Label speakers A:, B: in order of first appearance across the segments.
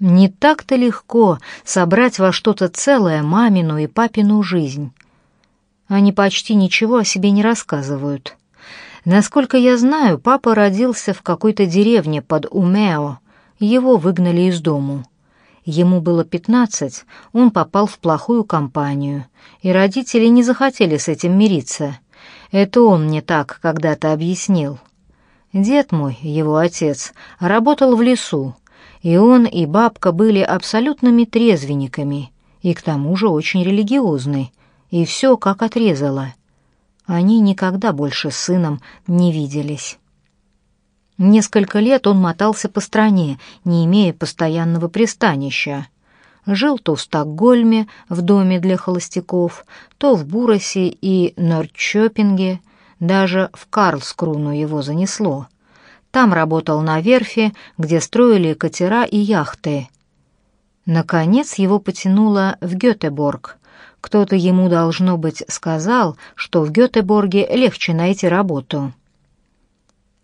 A: Не так-то легко собрать во что-то целое мамину и папину жизнь. Они почти ничего о себе не рассказывают. Насколько я знаю, папа родился в какой-то деревне под Умео. Его выгнали из дому. Ему было пятнадцать, он попал в плохую компанию, и родители не захотели с этим мириться. Это он мне так когда-то объяснил. Дед мой, его отец, работал в лесу, и он и бабка были абсолютными трезвенниками, и к тому же очень религиозны, и все как отрезало. Они никогда больше с сыном не виделись. Несколько лет он мотался по стране, не имея постоянного пристанища. Жил то в Стокгольме, в доме для холостяков, то в Буросе и Норчопинге, даже в Карлскруну его занесло. Там работал на верфи, где строили катера и яхты. Наконец его потянуло в Гётеборг. Кто-то ему, должно быть, сказал, что в Гётеборге легче найти работу.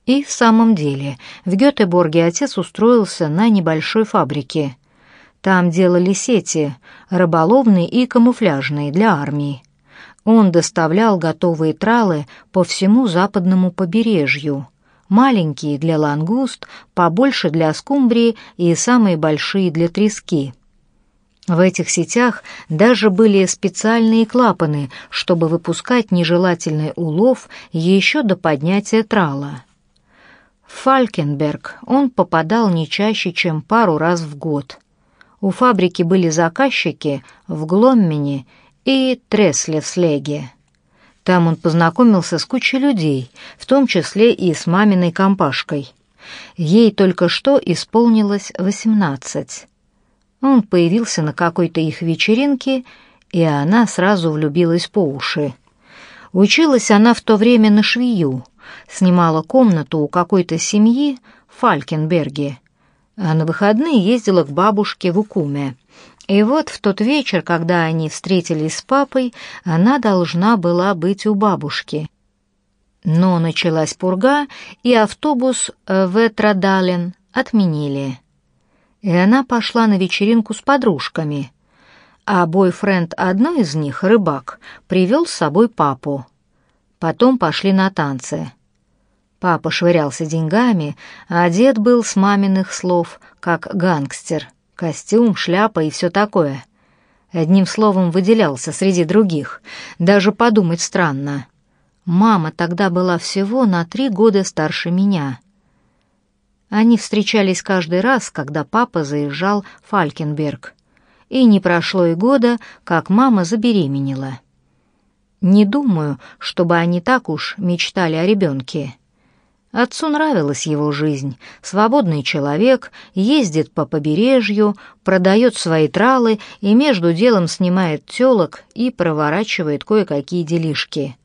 A: И в самом деле, в Гётеборге отец устроился на небольшой фабрике. Там делали сети, рыболовные и камуфляжные для армии. Он доставлял готовые тралы по всему западному побережью. Маленькие для лангуст, побольше для скумбрии и самые большие для трески. В этих сетях даже были специальные клапаны, чтобы выпускать нежелательный улов еще до поднятия трала. В Фалькенберг он попадал не чаще, чем пару раз в год. У фабрики были заказчики в Гломмене и Треслевслеге. Там он познакомился с кучей людей, в том числе и с маминой компашкой. Ей только что исполнилось восемнадцать. Он появился на какой-то их вечеринке, и она сразу влюбилась по уши. Училась она в то время на швею, снимала комнату у какой-то семьи в Фалькенберге, а на выходные ездила к бабушке в Укуме. И вот в тот вечер, когда они встретились с папой, она должна была быть у бабушки. Но началась пурга, и автобус в Этрадален отменили. И она пошла на вечеринку с подружками, а бойфренд одной из них, рыбак, привел с собой папу. Потом пошли на танцы. Папа швырялся деньгами, а дед был с маминых слов, как гангстер. Костюм, шляпа и все такое. Одним словом, выделялся среди других. Даже подумать странно. Мама тогда была всего на три года старше меня. Они встречались каждый раз, когда папа заезжал в Фалькенберг. И не прошло и года, как мама забеременела. Не думаю, чтобы они так уж мечтали о ребенке. Отцу нравилась его жизнь. Свободный человек, ездит по побережью, продает свои тралы и между делом снимает тёлок и проворачивает кое-какие делишки.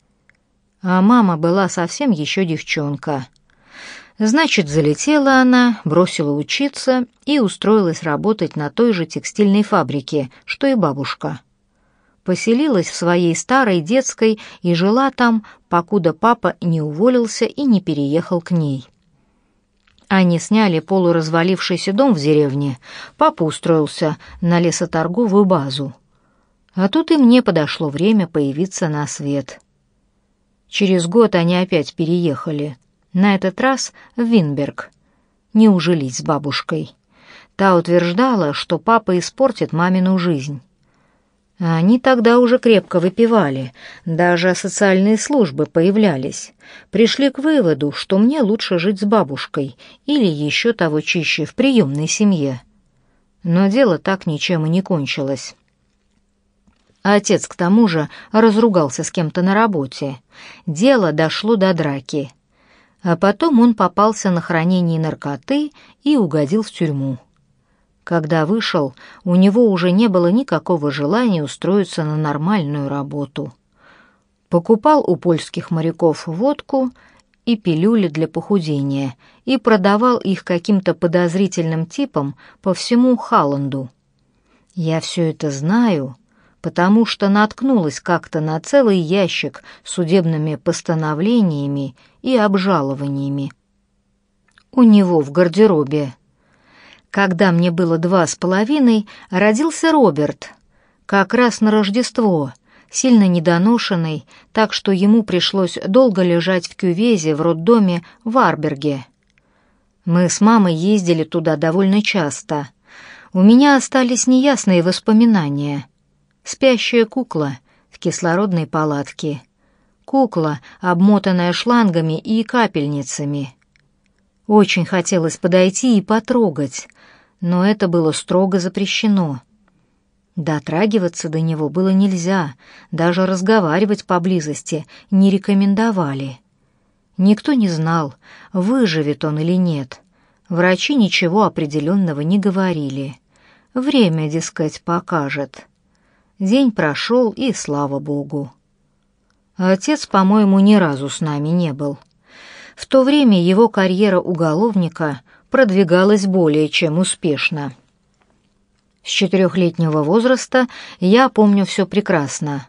A: А мама была совсем еще девчонка. Значит, залетела она, бросила учиться и устроилась работать на той же текстильной фабрике, что и бабушка поселилась в своей старой детской и жила там, покуда папа не уволился и не переехал к ней. Они сняли полуразвалившийся дом в деревне, папа устроился на лесоторговую базу. А тут и мне подошло время появиться на свет. Через год они опять переехали, на этот раз в Винберг, не ужились с бабушкой. Та утверждала, что папа испортит мамину жизнь. Они тогда уже крепко выпивали, даже социальные службы появлялись. Пришли к выводу, что мне лучше жить с бабушкой или еще того чище в приемной семье. Но дело так ничем и не кончилось. Отец, к тому же, разругался с кем-то на работе. Дело дошло до драки. А потом он попался на хранение наркоты и угодил в тюрьму. Когда вышел, у него уже не было никакого желания устроиться на нормальную работу. Покупал у польских моряков водку и пилюли для похудения и продавал их каким-то подозрительным типам по всему Халланду. Я все это знаю, потому что наткнулась как-то на целый ящик судебными постановлениями и обжалованиями. У него в гардеробе Когда мне было два с половиной, родился Роберт, как раз на Рождество, сильно недоношенный, так что ему пришлось долго лежать в кювезе в роддоме в Арберге. Мы с мамой ездили туда довольно часто. У меня остались неясные воспоминания. Спящая кукла в кислородной палатке. Кукла, обмотанная шлангами и капельницами. Очень хотелось подойти и потрогать, но это было строго запрещено. Дотрагиваться до него было нельзя, даже разговаривать поблизости не рекомендовали. Никто не знал, выживет он или нет. Врачи ничего определенного не говорили. Время, дескать, покажет. День прошел, и слава богу. Отец, по-моему, ни разу с нами не был. В то время его карьера уголовника продвигалась более чем успешно. С четырехлетнего возраста я помню все прекрасно.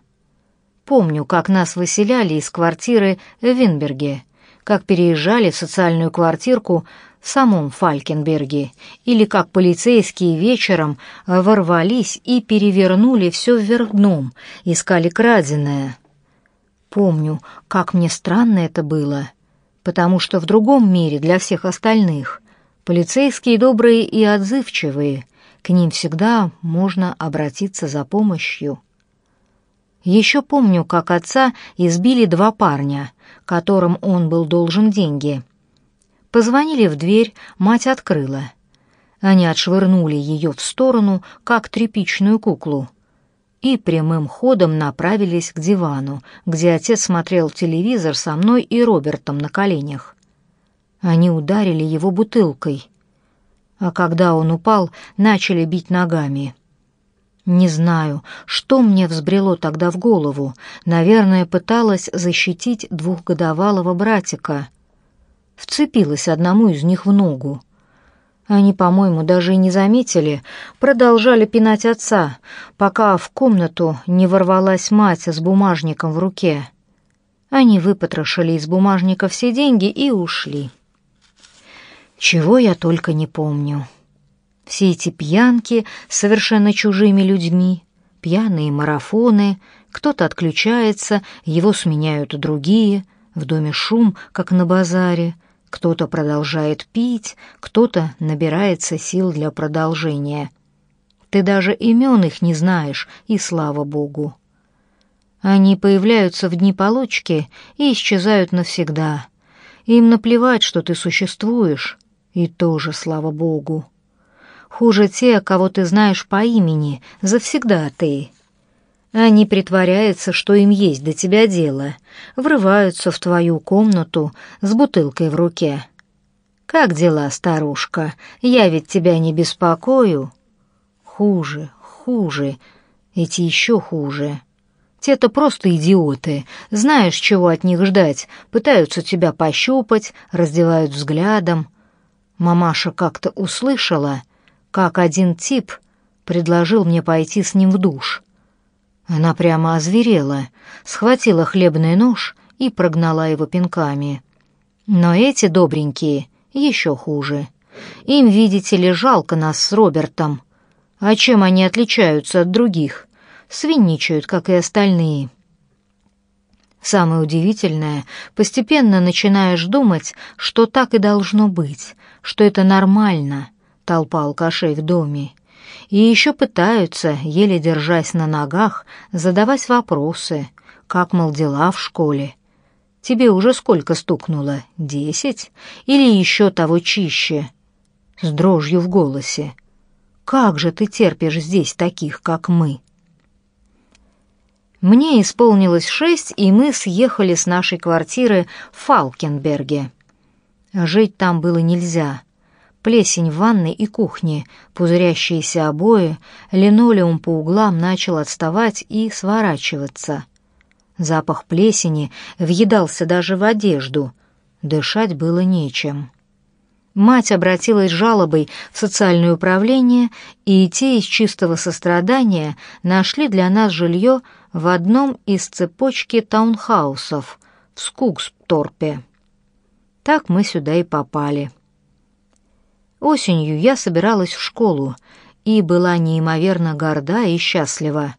A: Помню, как нас выселяли из квартиры в Винберге, как переезжали в социальную квартирку в самом Фалькенберге, или как полицейские вечером ворвались и перевернули все вверх дном, искали краденое. Помню, как мне странно это было, потому что в другом мире для всех остальных полицейские добрые и отзывчивые, к ним всегда можно обратиться за помощью. Еще помню, как отца избили два парня, которым он был должен деньги. Позвонили в дверь, мать открыла. Они отшвырнули ее в сторону, как тряпичную куклу, и прямым ходом направились к дивану, где отец смотрел телевизор со мной и Робертом на коленях. Они ударили его бутылкой, а когда он упал, начали бить ногами. Не знаю, что мне взбрело тогда в голову. Наверное, пыталась защитить двухгодовалого братика. Вцепилась одному из них в ногу. Они, по-моему, даже и не заметили, продолжали пинать отца, пока в комнату не ворвалась мать с бумажником в руке. Они выпотрошили из бумажника все деньги и ушли. Чего я только не помню. Все эти пьянки с совершенно чужими людьми, пьяные марафоны, кто-то отключается, его сменяют другие, в доме шум, как на базаре, кто-то продолжает пить, кто-то набирается сил для продолжения. Ты даже имен их не знаешь, и слава богу. Они появляются в дни получки и исчезают навсегда. Им наплевать, что ты существуешь, и тоже слава богу. Хуже те, кого ты знаешь по имени, завсегда ты. Они притворяются, что им есть до тебя дело, врываются в твою комнату с бутылкой в руке. «Как дела, старушка? Я ведь тебя не беспокою?» «Хуже, хуже, эти еще хуже». Те-то просто идиоты. Знаешь, чего от них ждать. Пытаются тебя пощупать, раздевают взглядом. Мамаша как-то услышала, как один тип предложил мне пойти с ним в душ. Она прямо озверела, схватила хлебный нож и прогнала его пинками. Но эти добренькие еще хуже. Им, видите ли, жалко нас с Робертом. А чем они отличаются от других? Свинничают, как и остальные. Самое удивительное, постепенно начинаешь думать, что так и должно быть, что это нормально, толпа алкашей в доме. И еще пытаются, еле держась на ногах, задавать вопросы, как, мол, дела в школе. Тебе уже сколько стукнуло? Десять? Или еще того чище? С дрожью в голосе. Как же ты терпишь здесь таких, как мы? Мне исполнилось шесть, и мы съехали с нашей квартиры в Фалкенберге. Жить там было нельзя. Плесень в ванной и кухне, пузырящиеся обои, линолеум по углам начал отставать и сворачиваться. Запах плесени въедался даже в одежду. Дышать было нечем. Мать обратилась жалобой в социальное управление, и те из чистого сострадания нашли для нас жилье в одном из цепочки таунхаусов в Скугсторпе. Так мы сюда и попали. Осенью я собиралась в школу и была неимоверно горда и счастлива.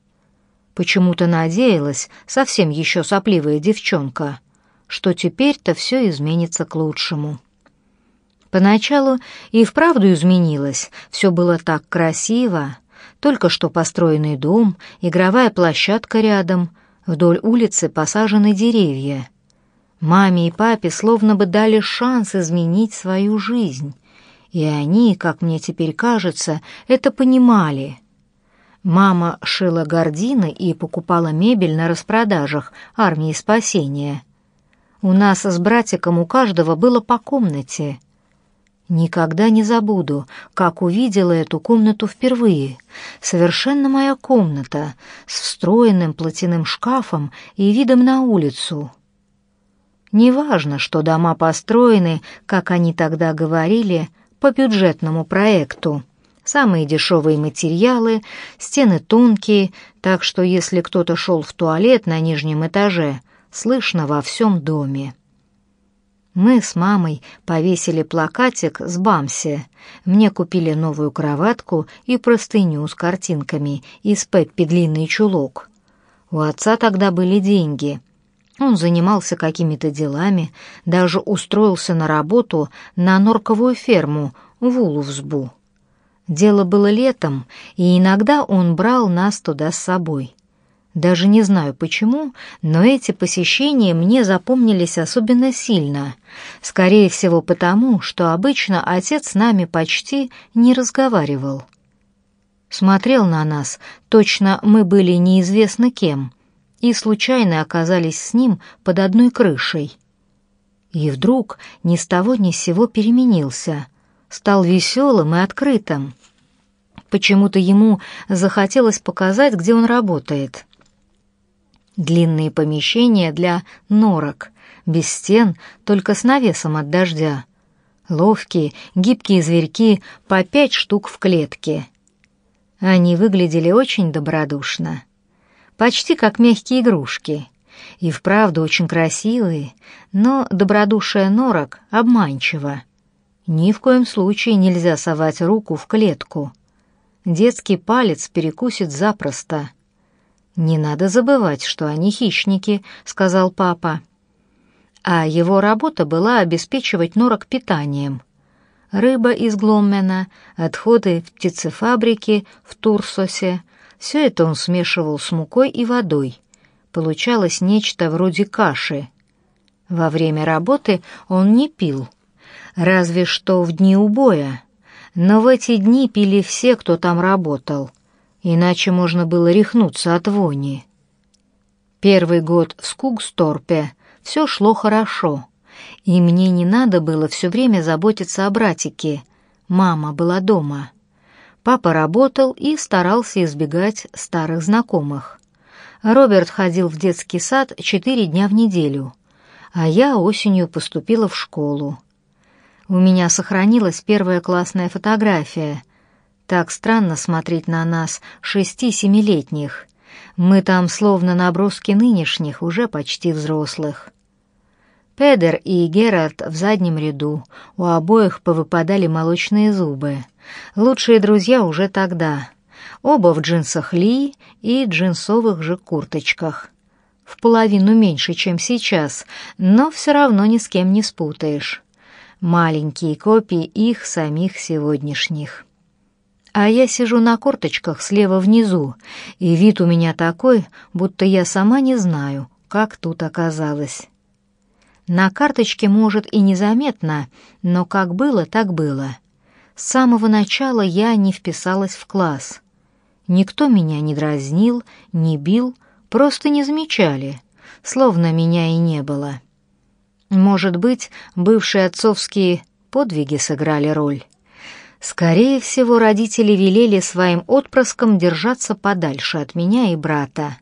A: Почему-то надеялась, совсем еще сопливая девчонка, что теперь-то все изменится к лучшему. Поначалу и вправду изменилось, все было так красиво, только что построенный дом, игровая площадка рядом, вдоль улицы посажены деревья. Маме и папе словно бы дали шанс изменить свою жизнь, и они, как мне теперь кажется, это понимали. Мама шила гардины и покупала мебель на распродажах армии спасения. У нас с братиком у каждого было по комнате. Никогда не забуду, как увидела эту комнату впервые. Совершенно моя комната, с встроенным платяным шкафом и видом на улицу. Неважно, что дома построены, как они тогда говорили, по бюджетному проекту. Самые дешевые материалы, стены тонкие, так что если кто-то шел в туалет на нижнем этаже, слышно во всем доме. Мы с мамой повесили плакатик с Бамси. Мне купили новую кроватку и простыню с картинками из Пеппи длинный чулок. У отца тогда были деньги. Он занимался какими-то делами, даже устроился на работу на норковую ферму в Улувсбу. Дело было летом, и иногда он брал нас туда с собой. Даже не знаю почему, но эти посещения мне запомнились особенно сильно. Скорее всего потому, что обычно отец с нами почти не разговаривал. Смотрел на нас, точно мы были неизвестно кем, и случайно оказались с ним под одной крышей. И вдруг ни с того ни с сего переменился, стал веселым и открытым. Почему-то ему захотелось показать, где он работает — Длинные помещения для норок, без стен, только с навесом от дождя. Ловкие, гибкие зверьки по пять штук в клетке. Они выглядели очень добродушно. Почти как мягкие игрушки. И вправду очень красивые, но добродушие норок обманчиво. Ни в коем случае нельзя совать руку в клетку. Детский палец перекусит запросто — «Не надо забывать, что они хищники», — сказал папа. А его работа была обеспечивать норок питанием. Рыба из Гломмена, отходы в птицефабрике в Турсосе — все это он смешивал с мукой и водой. Получалось нечто вроде каши. Во время работы он не пил, разве что в дни убоя. Но в эти дни пили все, кто там работал — иначе можно было рехнуться от вони. Первый год в Скугсторпе все шло хорошо, и мне не надо было все время заботиться о братике. Мама была дома. Папа работал и старался избегать старых знакомых. Роберт ходил в детский сад четыре дня в неделю, а я осенью поступила в школу. У меня сохранилась первая классная фотография — так странно смотреть на нас, шести-семилетних. Мы там словно наброски нынешних, уже почти взрослых. Педер и Герард в заднем ряду, у обоих повыпадали молочные зубы. Лучшие друзья уже тогда. Оба в джинсах Ли и джинсовых же курточках. В половину меньше, чем сейчас, но все равно ни с кем не спутаешь. Маленькие копии их самих сегодняшних. А я сижу на корточках слева внизу, и вид у меня такой, будто я сама не знаю, как тут оказалась. На карточке, может, и незаметно, но как было, так было. С самого начала я не вписалась в класс. Никто меня не дразнил, не бил, просто не замечали, словно меня и не было. Может быть, бывшие отцовские подвиги сыграли роль. Скорее всего, родители велели своим отпрыскам держаться подальше от меня и брата.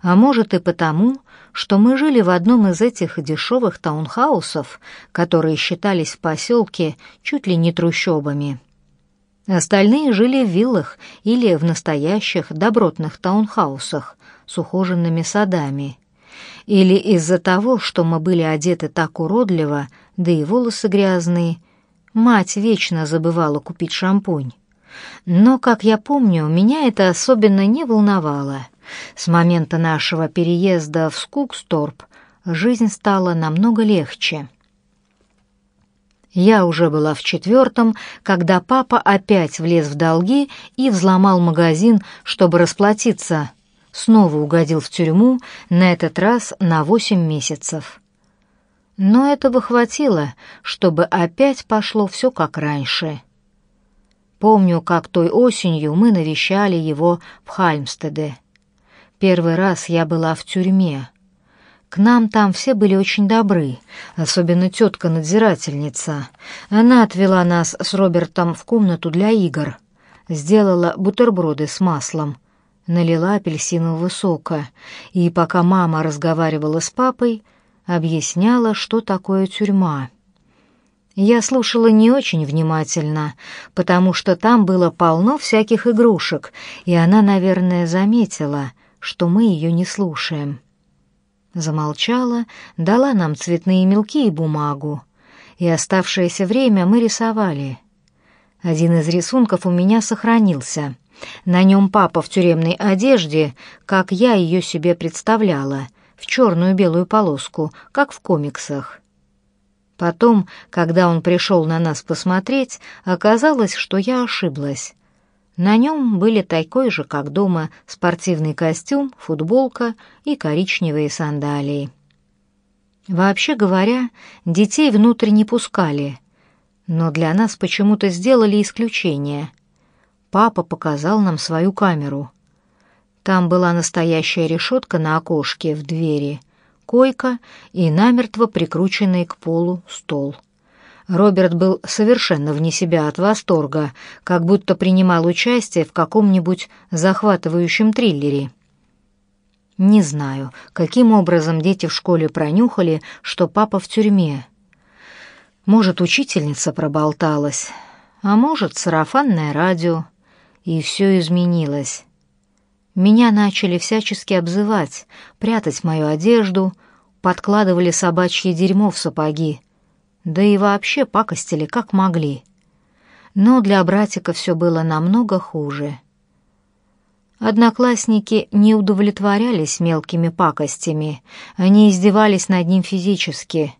A: А может и потому, что мы жили в одном из этих дешевых таунхаусов, которые считались в поселке чуть ли не трущобами. Остальные жили в виллах или в настоящих добротных таунхаусах с ухоженными садами. Или из-за того, что мы были одеты так уродливо, да и волосы грязные – Мать вечно забывала купить шампунь. Но, как я помню, меня это особенно не волновало. С момента нашего переезда в Скуксторп жизнь стала намного легче. Я уже была в четвертом, когда папа опять влез в долги и взломал магазин, чтобы расплатиться. Снова угодил в тюрьму, на этот раз на восемь месяцев. Но этого хватило, чтобы опять пошло все как раньше. Помню, как той осенью мы навещали его в Хальмстеде. Первый раз я была в тюрьме. К нам там все были очень добры, особенно тетка-надзирательница. Она отвела нас с Робертом в комнату для игр, сделала бутерброды с маслом, налила апельсинового сока, и пока мама разговаривала с папой, объясняла, что такое тюрьма. Я слушала не очень внимательно, потому что там было полно всяких игрушек, и она, наверное, заметила, что мы ее не слушаем. Замолчала, дала нам цветные мелки и бумагу, и оставшееся время мы рисовали. Один из рисунков у меня сохранился. На нем папа в тюремной одежде, как я ее себе представляла, в черную белую полоску, как в комиксах. Потом, когда он пришел на нас посмотреть, оказалось, что я ошиблась. На нем были такой же, как дома, спортивный костюм, футболка и коричневые сандалии. Вообще говоря, детей внутрь не пускали, но для нас почему-то сделали исключение. Папа показал нам свою камеру. Там была настоящая решетка на окошке в двери, койка и намертво прикрученный к полу стол. Роберт был совершенно вне себя от восторга, как будто принимал участие в каком-нибудь захватывающем триллере. Не знаю, каким образом дети в школе пронюхали, что папа в тюрьме. Может, учительница проболталась, а может, сарафанное радио, и все изменилось. Меня начали всячески обзывать, прятать мою одежду, подкладывали собачье дерьмо в сапоги, да и вообще пакостили как могли. Но для братика все было намного хуже. Одноклассники не удовлетворялись мелкими пакостями, они издевались над ним физически.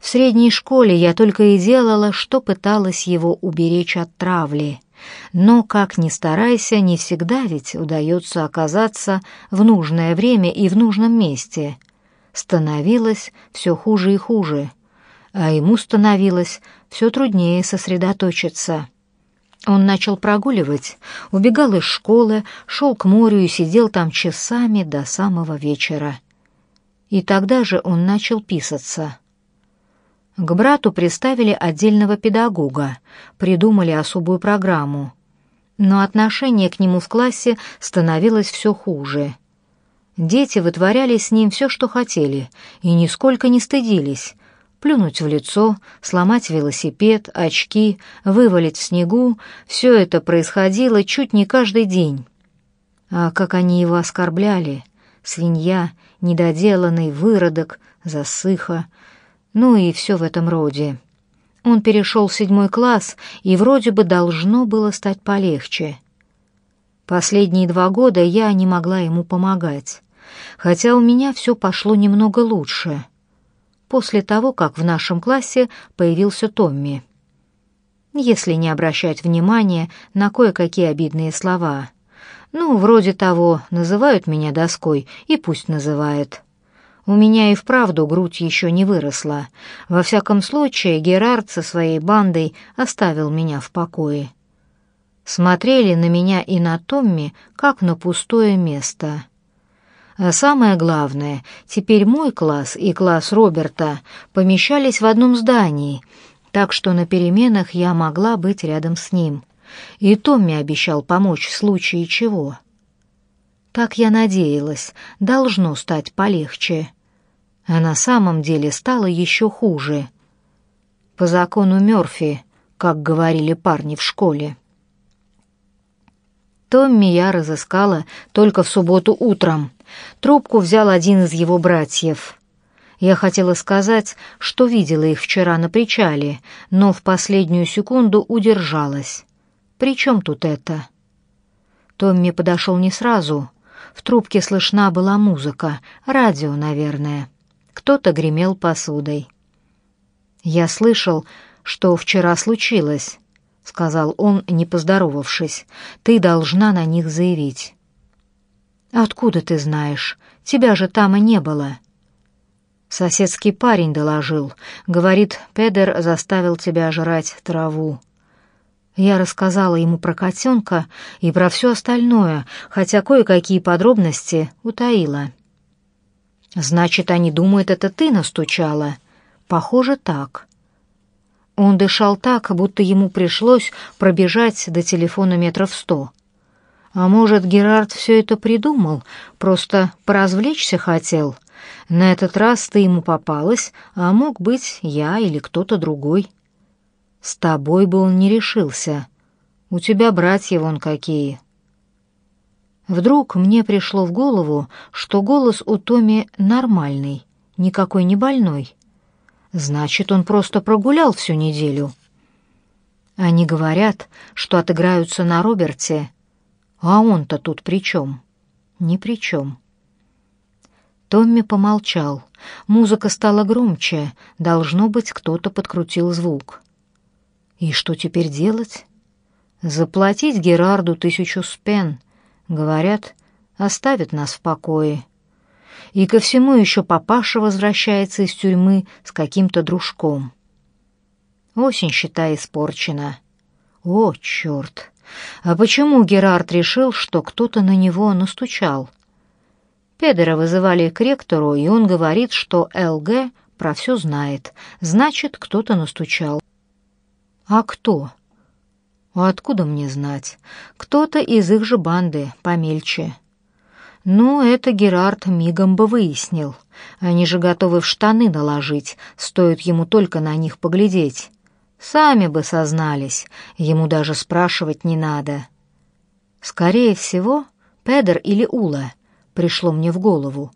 A: В средней школе я только и делала, что пыталась его уберечь от травли. Но, как ни старайся, не всегда ведь удается оказаться в нужное время и в нужном месте. Становилось все хуже и хуже а ему становилось все труднее сосредоточиться. Он начал прогуливать, убегал из школы, шел к морю и сидел там часами до самого вечера. И тогда же он начал писаться. К брату приставили отдельного педагога, придумали особую программу. Но отношение к нему в классе становилось все хуже. Дети вытворяли с ним все, что хотели, и нисколько не стыдились, плюнуть в лицо, сломать велосипед, очки, вывалить в снегу — все это происходило чуть не каждый день. А как они его оскорбляли! Свинья, недоделанный выродок, засыха, ну и все в этом роде. Он перешел в седьмой класс, и вроде бы должно было стать полегче. Последние два года я не могла ему помогать, хотя у меня все пошло немного лучше — после того, как в нашем классе появился Томми. Если не обращать внимания на кое-какие обидные слова. Ну, вроде того, называют меня доской, и пусть называют. У меня и вправду грудь еще не выросла. Во всяком случае, Герард со своей бандой оставил меня в покое. Смотрели на меня и на Томми, как на пустое место. А самое главное, теперь мой класс и класс Роберта помещались в одном здании, так что на переменах я могла быть рядом с ним. И Томми обещал помочь в случае чего. Так я надеялась, должно стать полегче. А на самом деле стало еще хуже. По закону Мёрфи, как говорили парни в школе. Томми я разыскала только в субботу утром — Трубку взял один из его братьев. Я хотела сказать, что видела их вчера на причале, но в последнюю секунду удержалась. «При чем тут это?» Томми подошел не сразу. В трубке слышна была музыка, радио, наверное. Кто-то гремел посудой. «Я слышал, что вчера случилось», — сказал он, не поздоровавшись. «Ты должна на них заявить». «Откуда ты знаешь? Тебя же там и не было». Соседский парень доложил. Говорит, Педер заставил тебя жрать траву. Я рассказала ему про котенка и про все остальное, хотя кое-какие подробности утаила. «Значит, они думают, это ты настучала?» «Похоже, так». Он дышал так, будто ему пришлось пробежать до телефона метров сто. А может, Герард все это придумал, просто поразвлечься хотел — на этот раз ты ему попалась, а мог быть я или кто-то другой. С тобой бы он не решился. У тебя братья вон какие. Вдруг мне пришло в голову, что голос у Томи нормальный, никакой не больной. Значит, он просто прогулял всю неделю. Они говорят, что отыграются на Роберте, а он-то тут при чем? Ни при чем. Томми помолчал. Музыка стала громче. Должно быть, кто-то подкрутил звук. И что теперь делать? Заплатить Герарду тысячу спен. Говорят, оставит нас в покое. И ко всему еще папаша возвращается из тюрьмы с каким-то дружком. Осень, считай, испорчена. О, черт! А почему Герард решил, что кто-то на него настучал? Педера вызывали к ректору, и он говорит, что ЛГ про все знает. Значит, кто-то настучал. А кто? А откуда мне знать? Кто-то из их же банды, помельче. Ну, это Герард мигом бы выяснил. Они же готовы в штаны наложить, стоит ему только на них поглядеть. Сами бы сознались, ему даже спрашивать не надо. Скорее всего, Педер или Ула — пришло мне в голову.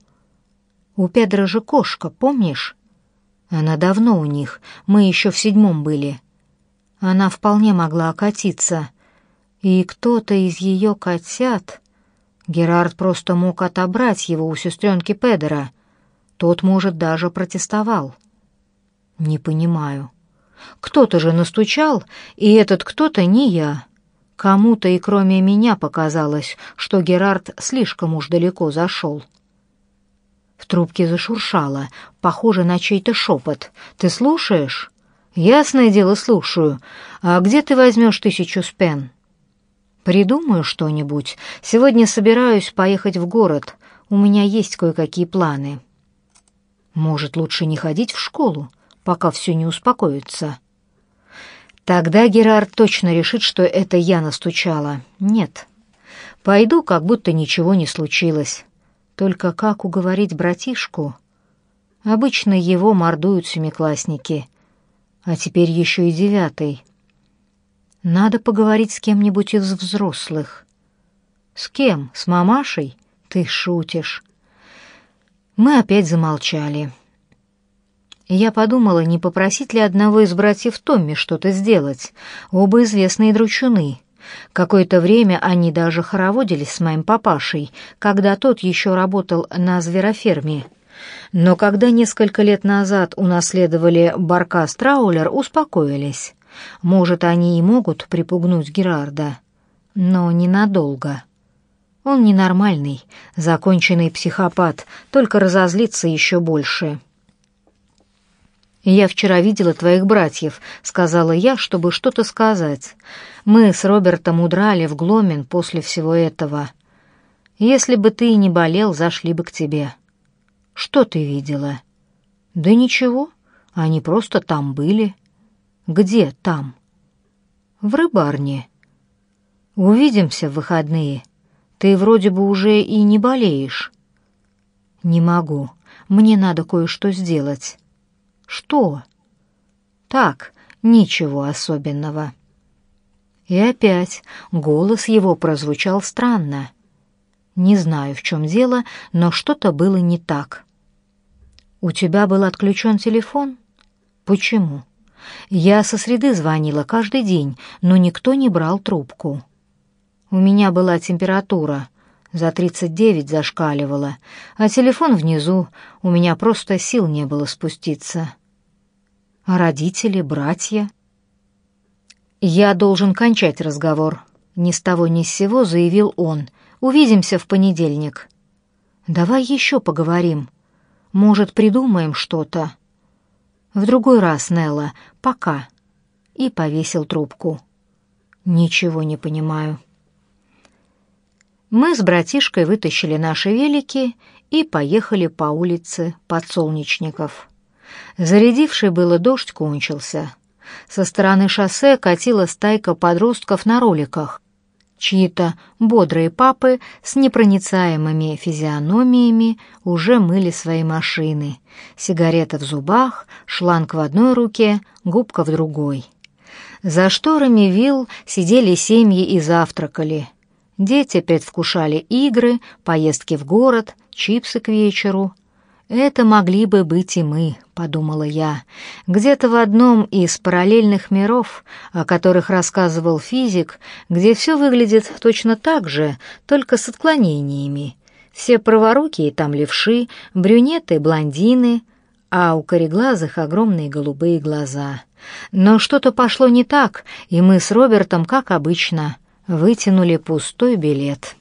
A: У Педра же кошка, помнишь? Она давно у них, мы еще в седьмом были. Она вполне могла окатиться. И кто-то из ее котят... Герард просто мог отобрать его у сестренки Педера. Тот, может, даже протестовал. Не понимаю. Кто-то же настучал, и этот кто-то не я. Кому-то и кроме меня показалось, что Герард слишком уж далеко зашел. В трубке зашуршало, похоже на чей-то шепот. «Ты слушаешь?» «Ясное дело, слушаю. А где ты возьмешь тысячу спен?» «Придумаю что-нибудь. Сегодня собираюсь поехать в город. У меня есть кое-какие планы». «Может, лучше не ходить в школу, пока все не успокоится?» Тогда Герард точно решит, что это я настучала. Нет. Пойду, как будто ничего не случилось. Только как уговорить братишку? Обычно его мордуют семиклассники. А теперь еще и девятый. Надо поговорить с кем-нибудь из взрослых. С кем? С мамашей? Ты шутишь. Мы опять замолчали. Я подумала, не попросить ли одного из братьев Томми что-то сделать. Оба известные дручуны. Какое-то время они даже хороводились с моим папашей, когда тот еще работал на звероферме. Но когда несколько лет назад унаследовали барка Траулер, успокоились. Может, они и могут припугнуть Герарда, но ненадолго. Он ненормальный, законченный психопат, только разозлится еще больше». «Я вчера видела твоих братьев», — сказала я, чтобы что-то сказать. «Мы с Робертом удрали в Гломен после всего этого. Если бы ты не болел, зашли бы к тебе». «Что ты видела?» «Да ничего. Они просто там были». «Где там?» «В рыбарне». «Увидимся в выходные. Ты вроде бы уже и не болеешь». «Не могу. Мне надо кое-что сделать». «Что?» «Так, ничего особенного». И опять голос его прозвучал странно. Не знаю, в чем дело, но что-то было не так. «У тебя был отключен телефон? Почему?» «Я со среды звонила каждый день, но никто не брал трубку». «У меня была температура, за 39 зашкаливала, а телефон внизу, у меня просто сил не было спуститься». «А родители, братья?» «Я должен кончать разговор», — ни с того ни с сего заявил он. «Увидимся в понедельник». «Давай еще поговорим», может, придумаем что-то?» «В другой раз, Нелла. Пока». И повесил трубку. «Ничего не понимаю». Мы с братишкой вытащили наши велики и поехали по улице Подсолнечников. Зарядивший было дождь кончился. Со стороны шоссе катила стайка подростков на роликах, Чьи-то бодрые папы с непроницаемыми физиономиями уже мыли свои машины. Сигарета в зубах, шланг в одной руке, губка в другой. За шторами вилл сидели семьи и завтракали. Дети предвкушали игры, поездки в город, чипсы к вечеру. «Это могли бы быть и мы», — подумала я, где-то в одном из параллельных миров, о которых рассказывал физик, где все выглядит точно так же, только с отклонениями. Все праворукие там левши, брюнеты, блондины, а у кореглазых огромные голубые глаза. Но что-то пошло не так, и мы с Робертом, как обычно, вытянули пустой билет».